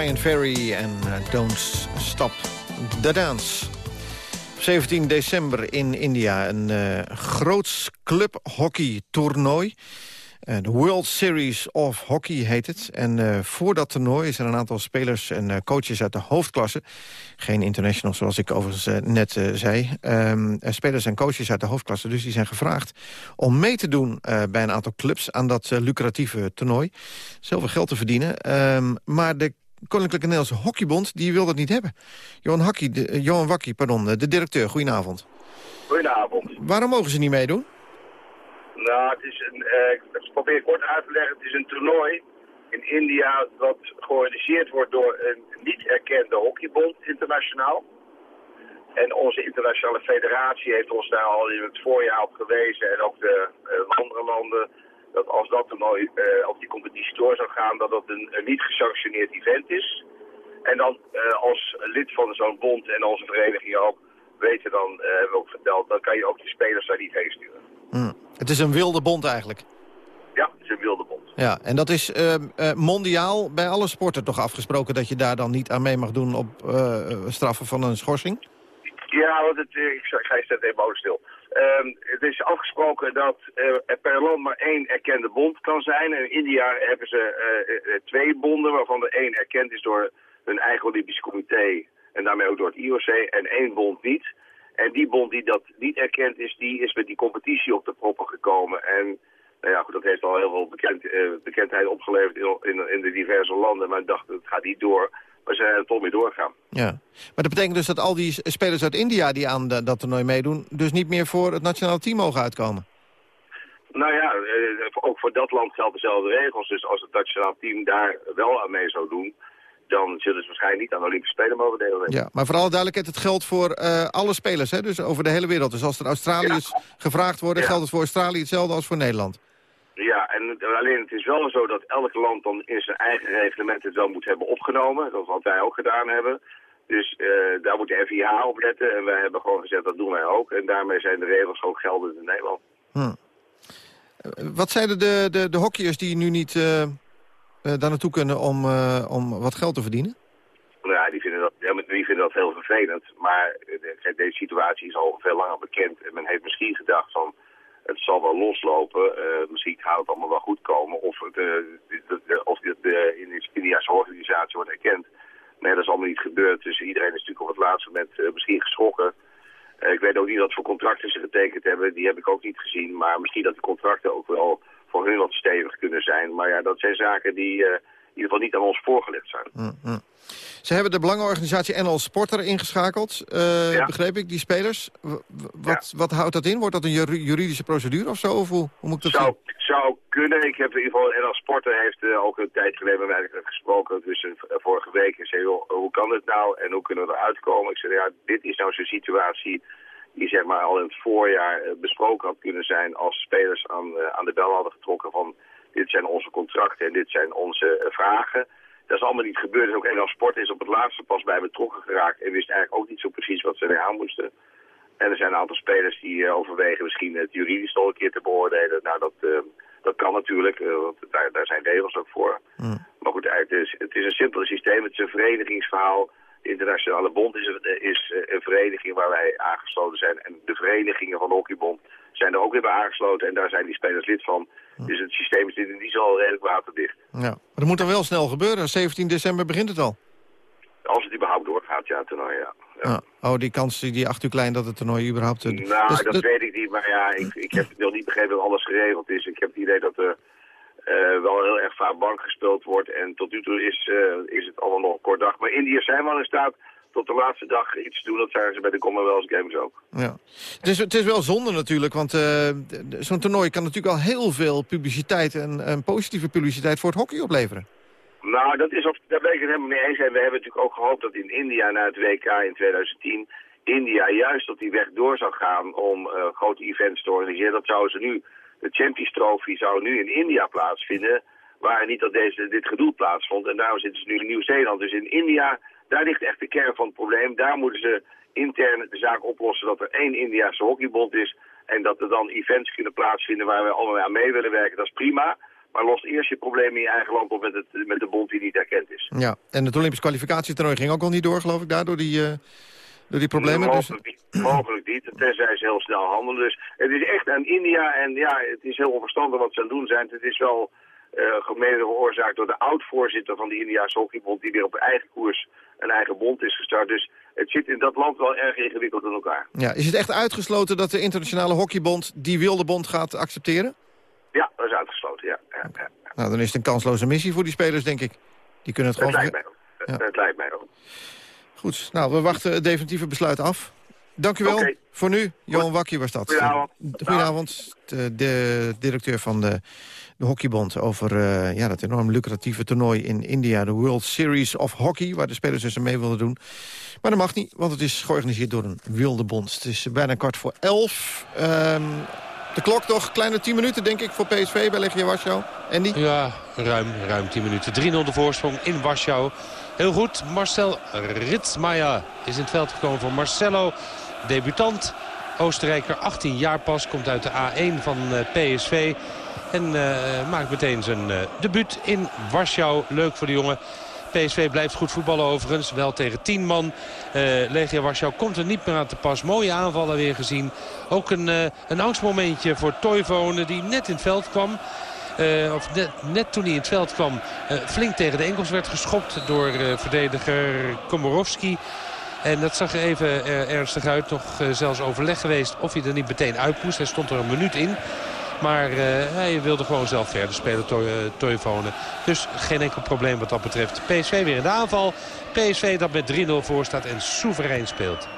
Brian Ferry en uh, Don't Stop the Dance. 17 december in India een uh, groots clubhockey-toernooi. Uh, de World Series of Hockey heet het. En uh, voor dat toernooi is er een aantal spelers en uh, coaches uit de hoofdklasse. Geen internationals, zoals ik overigens net zei. Um, spelers en coaches uit de hoofdklasse, dus die zijn gevraagd... om mee te doen bij een aantal clubs aan dat lucratieve toernooi. Zoveel geld te verdienen. Um, maar de Koninklijke Nederlandse Hockeybond die wil dat niet hebben. Johan, Hakkie, de, Johan Wakkie, pardon, de directeur. Goedenavond. Goedenavond. Waarom mogen ze niet meedoen? Nou, het is een, uh, ik probeer kort uit te leggen. Het is een toernooi in India dat georganiseerd wordt door een niet erkende hockeybond internationaal. En onze internationale federatie heeft ons daar al in het voorjaar op gewezen en ook de uh, andere landen dat als dat toernooi uh, of die competitie door zou gaan, dat dat een, een niet gesanctioneerd event is. En dan uh, als lid van zo'n bond en onze vereniging ook weten dan, uh, hebben we ook verteld, dan kan je ook de spelers daar niet heen sturen. Hmm. Het is een wilde bond eigenlijk? Ja, het is een wilde bond. Ja, en dat is mondiaal bij alle sporten toch afgesproken dat je daar dan niet aan mee mag doen op straffen van een schorsing? Ja, want het, ik, ik ga je steeds even stil. Um, het is afgesproken dat uh, er per land maar één erkende bond kan zijn. In India hebben ze uh, uh, twee bonden, waarvan er één erkend is door hun eigen Olympisch comité en daarmee ook door het IOC en één bond niet. En die bond die dat niet erkend is, die is met die competitie op de proppen gekomen. En nou ja, goed, dat heeft al heel veel bekend, bekendheid opgeleverd in, in, in, de diverse landen. Maar ik dacht, het gaat niet door. Maar ze zijn er toch mee doorgaan. Ja, maar dat betekent dus dat al die spelers uit India die aan de, dat toernooi meedoen... dus niet meer voor het nationale team mogen uitkomen? Nou ja, ook voor dat land gelden dezelfde regels. Dus als het nationale team daar wel aan mee zou doen... dan zullen ze waarschijnlijk niet aan de Olympische Spelen mogen deelnemen. Ja, maar voor alle duidelijkheid, het geldt voor uh, alle spelers, hè? dus over de hele wereld. Dus als er Australiërs ja. gevraagd worden, ja. geldt het voor Australië hetzelfde als voor Nederland. Ja, en alleen het is wel zo dat elk land dan in zijn eigen reglement het wel moet hebben opgenomen. Dat is wat wij ook gedaan hebben. Dus uh, daar moet de FIH op letten. En wij hebben gewoon gezegd, dat doen wij ook. En daarmee zijn de regels ook geldend in Nederland. Hm. Wat zeiden de, de, de hockeyers die nu niet uh, uh, daar naartoe kunnen om, om wat geld te verdienen? Nou ja, die vinden dat, ja, die vinden dat heel vervelend. Maar deze situatie is al veel langer bekend. En men heeft misschien gedacht van het zal wel loslopen. Uh, misschien gaat het allemaal wel goed komen. Of, het, de, de, de, of de, de Indiase organisatie wordt erkend. Nee, dat is allemaal niet gebeurd. Dus iedereen is natuurlijk op het laatste moment uh, misschien geschrokken. Ik weet ook niet wat voor contracten ze getekend hebben. Die heb ik ook niet gezien. Maar misschien dat de contracten ook wel voor hun wat stevig kunnen zijn. Maar ja, dat zijn zaken die in ieder geval niet aan ons voorgelegd zijn. Mm -hmm. Ze hebben de belangenorganisatie NL Sporter ingeschakeld, uh, ja. begreep ik, die spelers. W wat, ja. wat houdt dat in? Wordt dat een juridische procedure of zo? Of hoe, hoe moet ik dat zou, zou kunnen. Ik heb in ieder geval, NL Sporter heeft uh, ook een tijd geleden met mij gesproken, dus vorige week. En zei, joh, hoe kan het nou en hoe kunnen we eruit komen? Ik zei, ja, dit is nou zo'n situatie die zeg maar al in het voorjaar besproken had kunnen zijn als spelers aan, aan de bel hadden getrokken van dit zijn onze contracten en dit zijn onze vragen. Dat is allemaal niet gebeurd. Dus ook NL Sport is op het laatste pas bij betrokken geraakt. En wist eigenlijk ook niet zo precies wat ze er aan moesten. En er zijn een aantal spelers die uh, overwegen misschien het juridisch nog een keer te beoordelen. Nou, dat, uh, dat kan natuurlijk, uh, want daar, daar zijn regels ook voor. Mm. Maar goed, het is, het is een simpel systeem. Het is een verenigingsverhaal. De Internationale Bond is, een, is een vereniging waar wij aangesloten zijn. En de verenigingen van de Hockeybond zijn er ook weer bij aangesloten. En daar zijn die spelers lid van. Dus het systeem is in die al redelijk waterdicht. Ja, maar dat moet dan wel snel gebeuren. 17 december begint het al. Als het überhaupt doorgaat, ja, toernooi, ja. ja. Oh, die kans die acht uur klein dat het toernooi überhaupt... Uh, nou, dus, dat, dat weet ik niet, maar ja, ik, ik heb nog niet begrepen dat alles geregeld is. Ik heb het idee dat er uh, wel heel erg vaak bank gespeeld wordt. En tot nu toe is, uh, is het allemaal nog een kort dag. Maar Indiërs zijn wel in staat tot de laatste dag iets doen. Dat zagen ze bij de Commonwealth Games ook. Ja. Het, is, het is wel zonde natuurlijk, want uh, zo'n toernooi kan natuurlijk al heel veel publiciteit en, en, positieve publiciteit voor het hockey opleveren. Nou, dat is, daar ben ik het helemaal mee eens. En we hebben natuurlijk ook gehoopt dat in India na het WK in 2010... India juist op die weg door zou gaan om uh, grote events te organiseren. Dat zouden ze nu, de Champions Trophy zou nu in India plaatsvinden... waar niet dat deze, dit gedoe plaatsvond. En daarom zitten ze nu in Nieuw-Zeeland. Dus in India daar ligt echt de kern van het probleem. Daar moeten ze intern de zaak oplossen dat er één Indiase hockeybond is... en dat er dan events kunnen plaatsvinden waar we allemaal aan mee willen werken. Dat is prima. Maar lost eerst je probleem in je eigen land op met, het, met de bond die niet erkend is. Ja, en het Olympisch kwalificatietoernooi ging ook al niet door, geloof ik, daar door die, uh, door die problemen. Mogelijk, dus... niet, mogelijk niet, tenzij ze heel snel handelen. Dus het is echt aan India en ja, het is heel onverstandig wat ze aan het doen zijn. Het is wel uh, mede veroorzaakt door de oud-voorzitter van de Indiaanse hockeybond... die weer op eigen koers een eigen bond is gestart. Dus het zit in dat land wel erg ingewikkeld in elkaar. Ja, is het echt uitgesloten dat de internationale hockeybond die wilde bond gaat accepteren? Ja, dat is uitgesloten, ja. ja, ja. Nou, dan is het een kansloze missie voor die spelers, denk ik. Die kunnen het, gewoon... Lijkt mij ook. Ja. Het lijkt mij ook. Goed, nou, we wachten het definitieve besluit af. Dank u wel. Okay. Voor nu, Johan Wakkie was dat. Goedenavond. Goedenavond, de, de directeur van de, de Hockeybond... over uh, ja, dat enorm lucratieve toernooi in India, de World Series of Hockey... waar de spelers dus mee wilden doen. Maar dat mag niet, want het is georganiseerd door een wilde bond. Het is bijna kwart voor elf. Um, de klok toch, kleine 10 minuten denk ik voor PSV bij Legia Warschau. Andy? Ja, ruim, ruim 10 minuten. 3-0 de voorsprong in Warschau. Heel goed, Marcel Ritsmaier is in het veld gekomen voor Marcelo. Debutant, Oostenrijker, 18 jaar pas, komt uit de A1 van PSV. En uh, maakt meteen zijn debuut in Warschau. Leuk voor de jongen. PSV blijft goed voetballen overigens. Wel tegen 10 man. Uh, Legia Warschau komt er niet meer aan te pas. Mooie aanvallen weer gezien. Ook een, uh, een angstmomentje voor Toivonen die net in het veld kwam. Of net, net, toen hij in het veld kwam flink tegen de enkels werd geschopt door verdediger Komorowski. En dat zag er even ernstig uit. Nog zelfs overleg geweest of hij er niet meteen uit moest. Hij stond er een minuut in. Maar uh, hij wilde gewoon zelf verder spelen, Toivonen. Dus geen enkel probleem wat dat betreft. PSV weer in de aanval. PSV dat met 3-0 voor staat en soeverein speelt.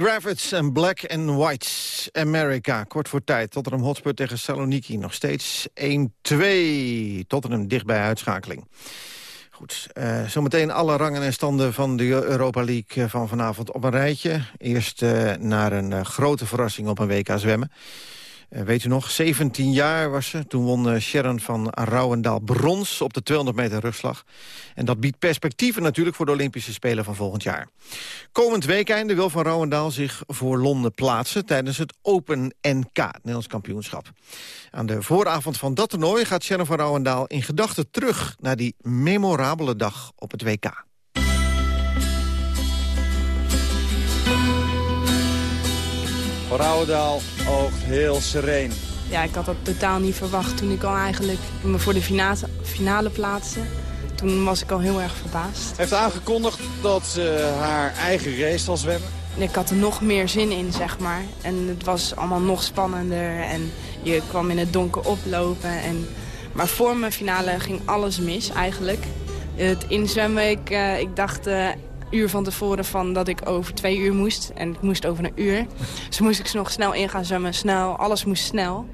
Lenny en Black and White America. Kort voor tijd. Tottenham Hotspur tegen Saloniki. Nog steeds 1-2. Tottenham dicht bij uitschakeling. Goed, uh, zometeen alle rangen en standen van de Europa League van vanavond op een rijtje. Eerst uh, naar een grote verrassing op een WK zwemmen. Uh, weet u nog, 17 jaar was ze. Toen won uh, Sharon van Rouwendaal brons op de 200 meter rugslag. En dat biedt perspectieven natuurlijk voor de Olympische Spelen van volgend jaar. Komend weekende wil van Rouwendaal zich voor Londen plaatsen... tijdens het Open NK, Nederlands kampioenschap. Aan de vooravond van dat toernooi gaat Sharon van Rouwendaal in gedachten terug... naar die memorabele dag op het WK. Rouwendaal oogt heel sereen. Ja, ik had dat totaal niet verwacht toen ik al eigenlijk me voor de finale, finale plaatste. Toen was ik al heel erg verbaasd. Heeft aangekondigd dat ze haar eigen race zal zwemmen. Ik had er nog meer zin in, zeg maar. En het was allemaal nog spannender. En je kwam in het donker oplopen. En... Maar voor mijn finale ging alles mis, eigenlijk. Het inzwemmen, ik, uh, ik dacht... Uh, uur van tevoren van dat ik over twee uur moest. En ik moest over een uur. Dus moest ik nog snel in gaan zwemmen. Snel, alles moest snel.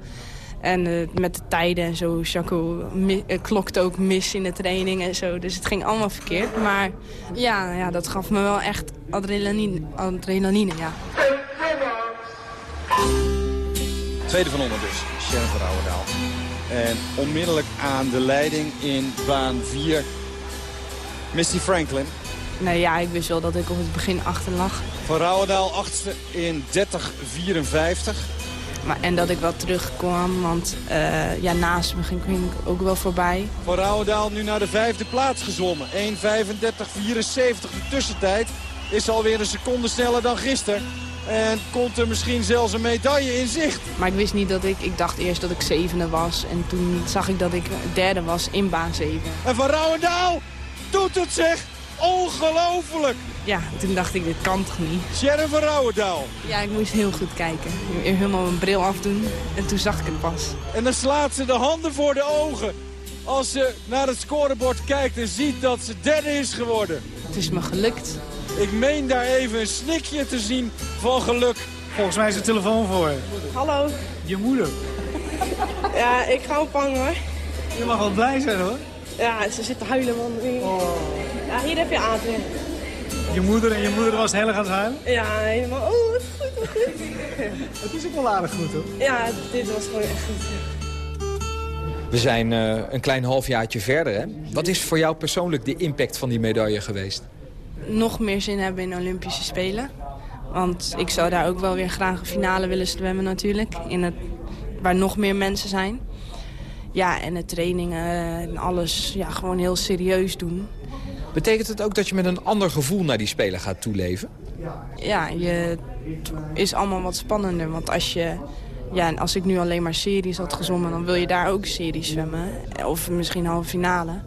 En uh, met de tijden en zo, Jaco uh, klokte ook mis in de training en zo. Dus het ging allemaal verkeerd. Maar ja, ja dat gaf me wel echt adrenaline, adrenaline ja. Tweede van onder dus, Sharon van. En onmiddellijk aan de leiding in baan 4, Misty Franklin. Nee, ja, ik wist wel dat ik op het begin achter lag. Van Rouwendaal achtste in 30-54. Maar, en dat ik wel terugkwam, want uh, ja, naast me ging, ik ook wel voorbij. Van Rouwendaal nu naar de vijfde plaats gezwommen. 1.35-74 de tussentijd. Is alweer een seconde sneller dan gisteren. En komt er misschien zelfs een medaille in zicht. Maar ik wist niet dat ik... Ik dacht eerst dat ik zevende was. En toen zag ik dat ik derde was in baan 7. En Van Rouwendaal doet het zich! Ongelooflijk! Ja, toen dacht ik, dit kan toch niet? Sharon van Rouwendaal. Ja, ik moest heel goed kijken. Helemaal mijn bril afdoen en toen zag ik het pas. En dan slaat ze de handen voor de ogen. Als ze naar het scorebord kijkt en ziet dat ze derde is geworden. Het is me gelukt. Ik meen daar even een snikje te zien van geluk. Volgens mij is de telefoon voor je. Hallo. Je moeder. Ja, ik ga ophangen hoor. Je mag wel blij zijn hoor. Ja, ze zit te huilen man. Oh. Ja, hier heb je Adrien. Je moeder en je moeder was heel erg aan het huilen? Ja, helemaal. Oh, wat goed, wat goed. het is ook wel aardig goed hoor. Ja, dit was gewoon echt goed. We zijn uh, een klein halfjaartje verder. Hè? Wat is voor jou persoonlijk de impact van die medaille geweest? Nog meer zin hebben in de Olympische Spelen. Want ik zou daar ook wel weer graag een finale willen zwemmen natuurlijk. In het, waar nog meer mensen zijn. Ja, en de trainingen en alles ja, gewoon heel serieus doen. Betekent het ook dat je met een ander gevoel naar die Spelen gaat toeleven? Ja, je is allemaal wat spannender. Want als, je, ja, als ik nu alleen maar series had gezongen... dan wil je daar ook series zwemmen. Of misschien halve finale.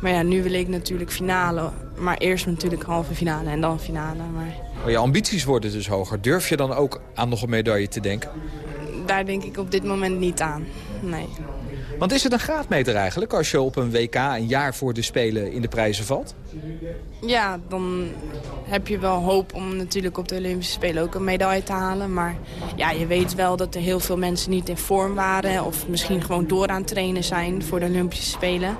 Maar ja, nu wil ik natuurlijk finale. Maar eerst natuurlijk halve finale en dan finale. Maar... maar je ambities worden dus hoger. Durf je dan ook aan nog een medaille te denken? Daar denk ik op dit moment niet aan. Nee. Want is het een graadmeter eigenlijk als je op een WK een jaar voor de Spelen in de prijzen valt? Ja, dan heb je wel hoop om natuurlijk op de Olympische Spelen ook een medaille te halen. Maar ja, je weet wel dat er heel veel mensen niet in vorm waren. Of misschien gewoon door aan het trainen zijn voor de Olympische Spelen.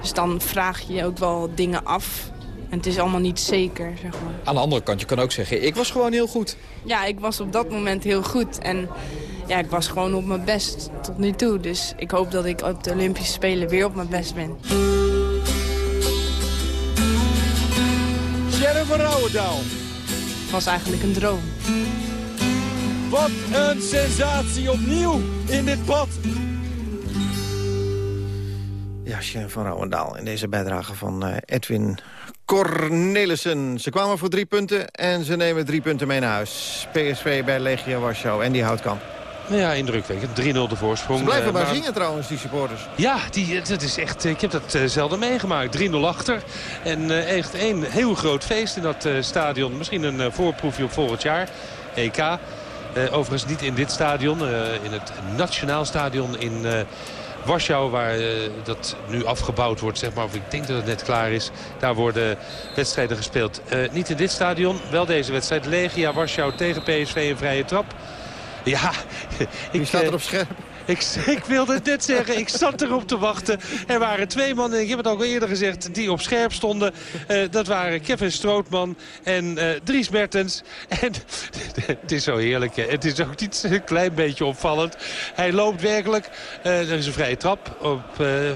Dus dan vraag je je ook wel dingen af. En het is allemaal niet zeker, zeg maar. Aan de andere kant, je kan ook zeggen, ik was gewoon heel goed. Ja, ik was op dat moment heel goed. En ja, ik was gewoon op mijn best tot nu toe. Dus ik hoop dat ik op de Olympische Spelen weer op mijn best ben. Sharon van Rouwendaal. Het was eigenlijk een droom. Wat een sensatie opnieuw in dit pad. Ja, Sharon van Rouwendaal in deze bijdrage van uh, Edwin Cornelissen. Ze kwamen voor drie punten en ze nemen drie punten mee naar huis. PSV bij Legia Warschau en die houtkamp. Nou ja, indrukwekkend. 3-0 de voorsprong. Ze blijven maar, maar zingen trouwens, die supporters. Ja, die, dat is echt, ik heb dat uh, zelden meegemaakt. 3-0 achter. En uh, echt een heel groot feest in dat stadion. Misschien een voorproefje op volgend jaar. EK. overigens niet in dit stadion. in het Nationaal Stadion in Warschau, waar eh, dat nu afgebouwd wordt, zeg maar, of ik denk dat het net klaar is. Daar worden wedstrijden gespeeld. Eh, niet in dit stadion, wel deze wedstrijd. Legia Warschau tegen PSV een vrije trap. Ja, ik staat er op scherp. Ik, wilde het net zeggen, ik zat erop te wachten. Er waren twee mannen, ik heb het ook al eerder gezegd, die op scherp stonden. Uh, dat waren Kevin Strootman en uh, Dries Mertens. En het is zo heerlijk, het is ook iets een klein beetje opvallend. Hij loopt werkelijk, uh, er is een vrije trap op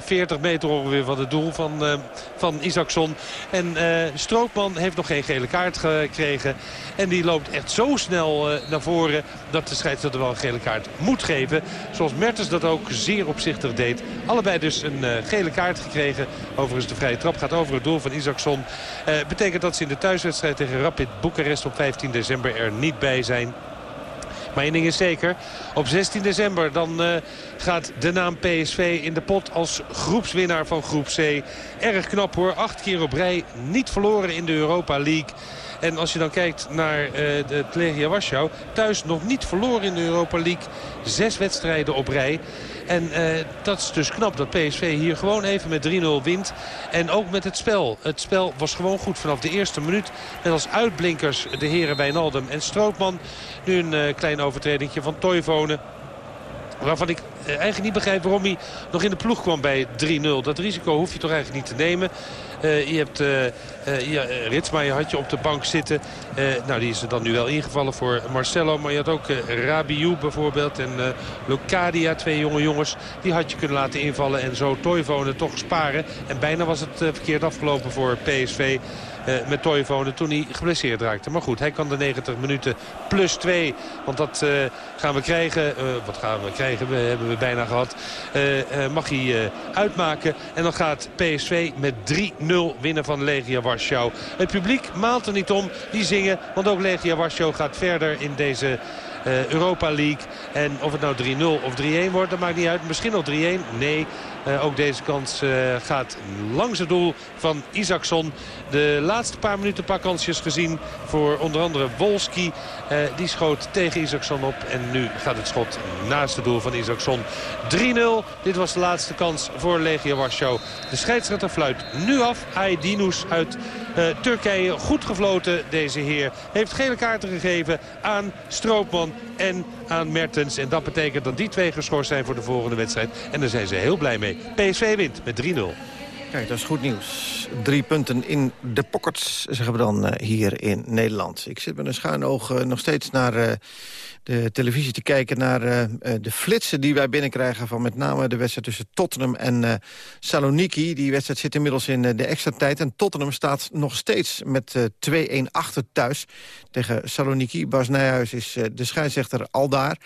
40 meter ongeveer van het doel van, van Isaacson. En Strootman heeft nog geen gele kaart gekregen. En die loopt echt zo snel naar voren dat de scheidsrechter wel een gele kaart moet geven. Zoals Mertens dat ook zeer opzichtig deed. Allebei dus een uh, gele kaart gekregen. Overigens de vrije trap gaat over het doel van Isaacson. Uh, betekent dat ze in de thuiswedstrijd tegen Rapid Boekarest op 15 december er niet bij zijn. Maar één ding is zeker. Op 16 december dan uh, gaat de naam PSV in de pot als groepswinnaar van groep C. Erg knap hoor. Acht keer op rij. Niet verloren in de Europa League. En als je dan kijkt naar uh, de Legia Warschau. Thuis nog niet verloren in de Europa League. Zes wedstrijden op rij. En uh, dat is dus knap dat PSV hier gewoon even met 3-0 wint. En ook met het spel. Het spel was gewoon goed vanaf de eerste minuut. Met als uitblinkers de heren Wijnaldum en Strootman. Nu een uh, klein overtredingje van Toivonen. Waarvan ik eigenlijk niet begrijp waarom hij nog in de ploeg kwam bij 3-0. Dat risico hoef je toch eigenlijk niet te nemen. Uh, je hebt uh, uh, ja, Ritsmaier had je op de bank zitten. nou, die is er dan nu wel ingevallen voor Marcelo. Maar je had ook Rabiou bijvoorbeeld en Locadia, twee jonge jongens. Die had je kunnen laten invallen en zo Toivonen toch sparen. En bijna was het verkeerd afgelopen voor PSV. Uh, met Toivonen toen hij geblesseerd raakte. Maar goed, hij kan de 90 minuten plus 2. Want dat uh, gaan we krijgen. Uh, wat gaan we krijgen? We hebben we bijna gehad. mag hij uitmaken. En dan gaat PSV met 3-0 winnen van Legia Warschau. Het publiek maalt er niet om. Die zingen. Want ook Legia Warschau gaat verder in deze... Europa League. En of het nou 3-0 of 3-1 wordt, dat maakt niet uit. Misschien al 3-1. Nee, uh, ook deze kans uh, gaat langs het doel van Isaacson. De laatste paar minuten paar kansjes gezien voor onder andere Wolski. Uh, die schoot tegen Isaacson op. En nu gaat het schot naast het doel van Isaacson. 3-0. Dit was de laatste kans voor Legia Warschau. De scheidsrechter fluit nu af. Aydinus uit Turkije. Goed gefloten deze heer. Heeft gele kaarten gegeven aan Stroopman en aan Mertens. En dat betekent dat die twee geschorst zijn voor de volgende wedstrijd. En daar zijn ze heel blij mee. PSV wint met 3-0. Kijk, dat is goed nieuws. Drie punten in de pockets, zeggen we dan uh, hier in Nederland. Ik zit met een schuin oog uh, nog steeds naar uh, de televisie te kijken... naar de flitsen die wij binnenkrijgen van met name de wedstrijd tussen Tottenham en Saloniki. Die wedstrijd zit inmiddels in de extra tijd. En Tottenham staat nog steeds met 2-1 achter thuis tegen Saloniki. Bas Nijhuis is de scheidsrechter al daar.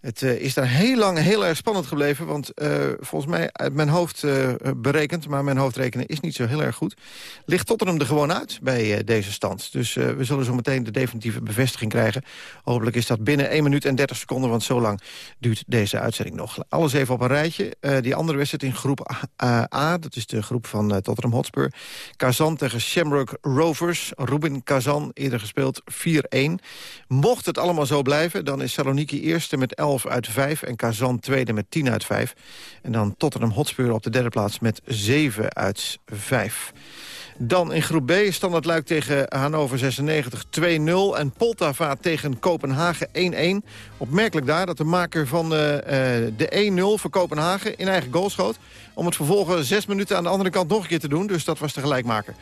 Het uh, is daar heel lang heel erg spannend gebleven. Want uh, volgens mij uit mijn hoofd uh, berekend... maar mijn hoofdrekenen is niet zo heel erg goed... ligt Tottenham er gewoon uit bij deze stand. Dus we zullen zo meteen de definitieve bevestiging krijgen. Hopelijk is dat binnen 1 minuut en 30 seconden... want zo lang duurt deze uitzending nog. Alles even op een rijtje. die andere wedstrijd in groep A, A dat is de groep van Tottenham Hotspur. Kazan tegen Shamrock Rovers. Ruben Kazan, eerder gespeeld 4-1. Mocht het allemaal zo blijven, dan is Saloniki eerste met 11 11 uit 5 en Kazan tweede met 10 uit 5. En dan Tottenham Hotspur op de derde plaats met 7 uit 5. Dan in groep B, Standard Luik tegen Hannover 96 2-0... en Poltava tegen Kopenhagen 1-1. Opmerkelijk daar dat de maker van de, uh, de 1-0 voor Kopenhagen in eigen goal schoot... om het vervolgens zes minuten aan de andere kant nog een keer te doen. Dus dat was de gelijkmaker.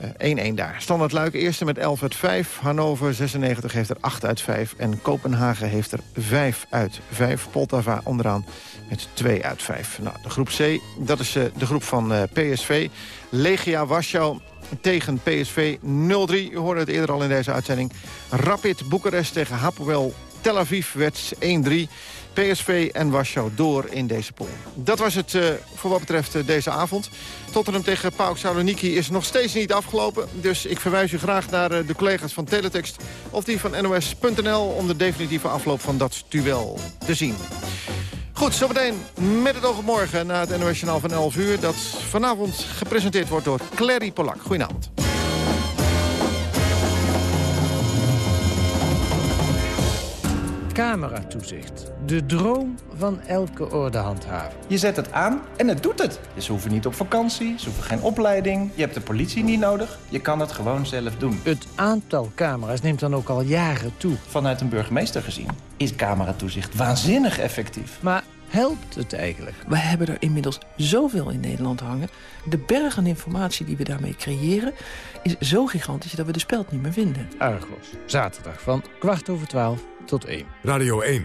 1-1 uh, daar. Standard Luik eerste met 11 uit 5. Hannover 96 heeft er 8 uit 5. En Kopenhagen heeft er 5 uit 5. Poltava onderaan met 2 uit 5. Nou, de groep C, dat is uh, de groep van uh, PSV. Legia Warschau tegen PSV 0-3. U hoorde het eerder al in deze uitzending. Rapid Boekarest tegen Hapoel Tel Aviv werd 1-3. PSV en Warschau door in deze pool. Dat was het uh, voor wat betreft uh, deze avond. Tottenham tegen PAOK Saloniki is nog steeds niet afgelopen. Dus ik verwijs u graag naar uh, de collega's van Teletext... of die van NOS.nl om de definitieve afloop van dat duel te zien. Goed, zometeen met het oog op morgen na het NOS Journaal van 11 uur... dat vanavond gepresenteerd wordt door Clary Polak. Goedenavond. Cameratoezicht. De droom van elke ordehandhaver. Je zet het aan en het doet het. Ze hoeven niet op vakantie, ze hoeven geen opleiding. Je hebt de politie niet nodig. Je kan het gewoon zelf doen. Het aantal camera's neemt dan ook al jaren toe. Vanuit een burgemeester gezien is cameratoezicht waanzinnig effectief. Maar helpt het eigenlijk? We hebben er inmiddels zoveel in Nederland hangen. De berg aan informatie die we daarmee creëren... is zo gigantisch dat we de speld niet meer vinden. Argos, zaterdag van kwart over twaalf tot één. Radio 1.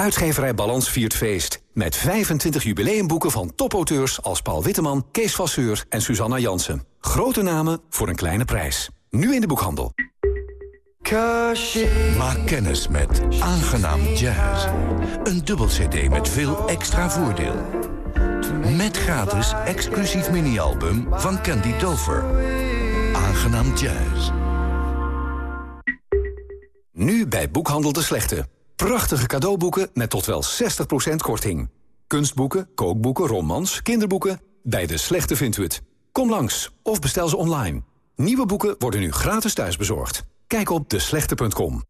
Uitgeverij Balans viert feest. Met 25 jubileumboeken van topauteurs als Paul Witteman, Kees Vasseur en Susanna Jansen. Grote namen voor een kleine prijs. Nu in de boekhandel. Maak kennis met Aangenaam Jazz. Een dubbel cd met veel extra voordeel. Met gratis exclusief mini-album van Candy Dover. Aangenaam Jazz. Nu bij Boekhandel de Slechte. Prachtige cadeauboeken met tot wel 60% korting. Kunstboeken, kookboeken, romans, kinderboeken. Bij De Slechte vindt u het. Kom langs of bestel ze online. Nieuwe boeken worden nu gratis thuisbezorgd. Kijk op deslechte.com.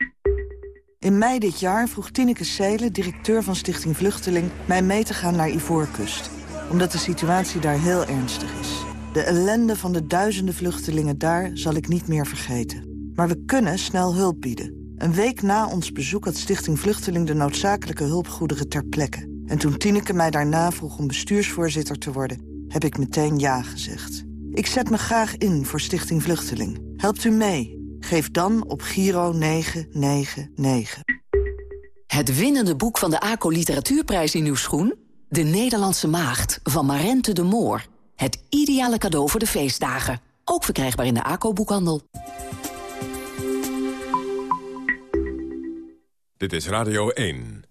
In mei dit jaar vroeg Tineke Seelen, directeur van Stichting Vluchteling... mij mee te gaan naar Ivoorkust. Omdat de situatie daar heel ernstig is. De ellende van de duizenden vluchtelingen daar zal ik niet meer vergeten. Maar we kunnen snel hulp bieden. Een week na ons bezoek had Stichting Vluchteling de noodzakelijke hulpgoederen ter plekke. En toen Tineke mij daarna vroeg om bestuursvoorzitter te worden... heb ik meteen ja gezegd. Ik zet me graag in voor Stichting Vluchteling. Helpt u mee? Geef dan op Giro 999. Het winnende boek van de ACO Literatuurprijs in uw schoen? De Nederlandse Maagd van Marente de Moor. Het ideale cadeau voor de feestdagen. Ook verkrijgbaar in de ACO-boekhandel. Dit is Radio 1.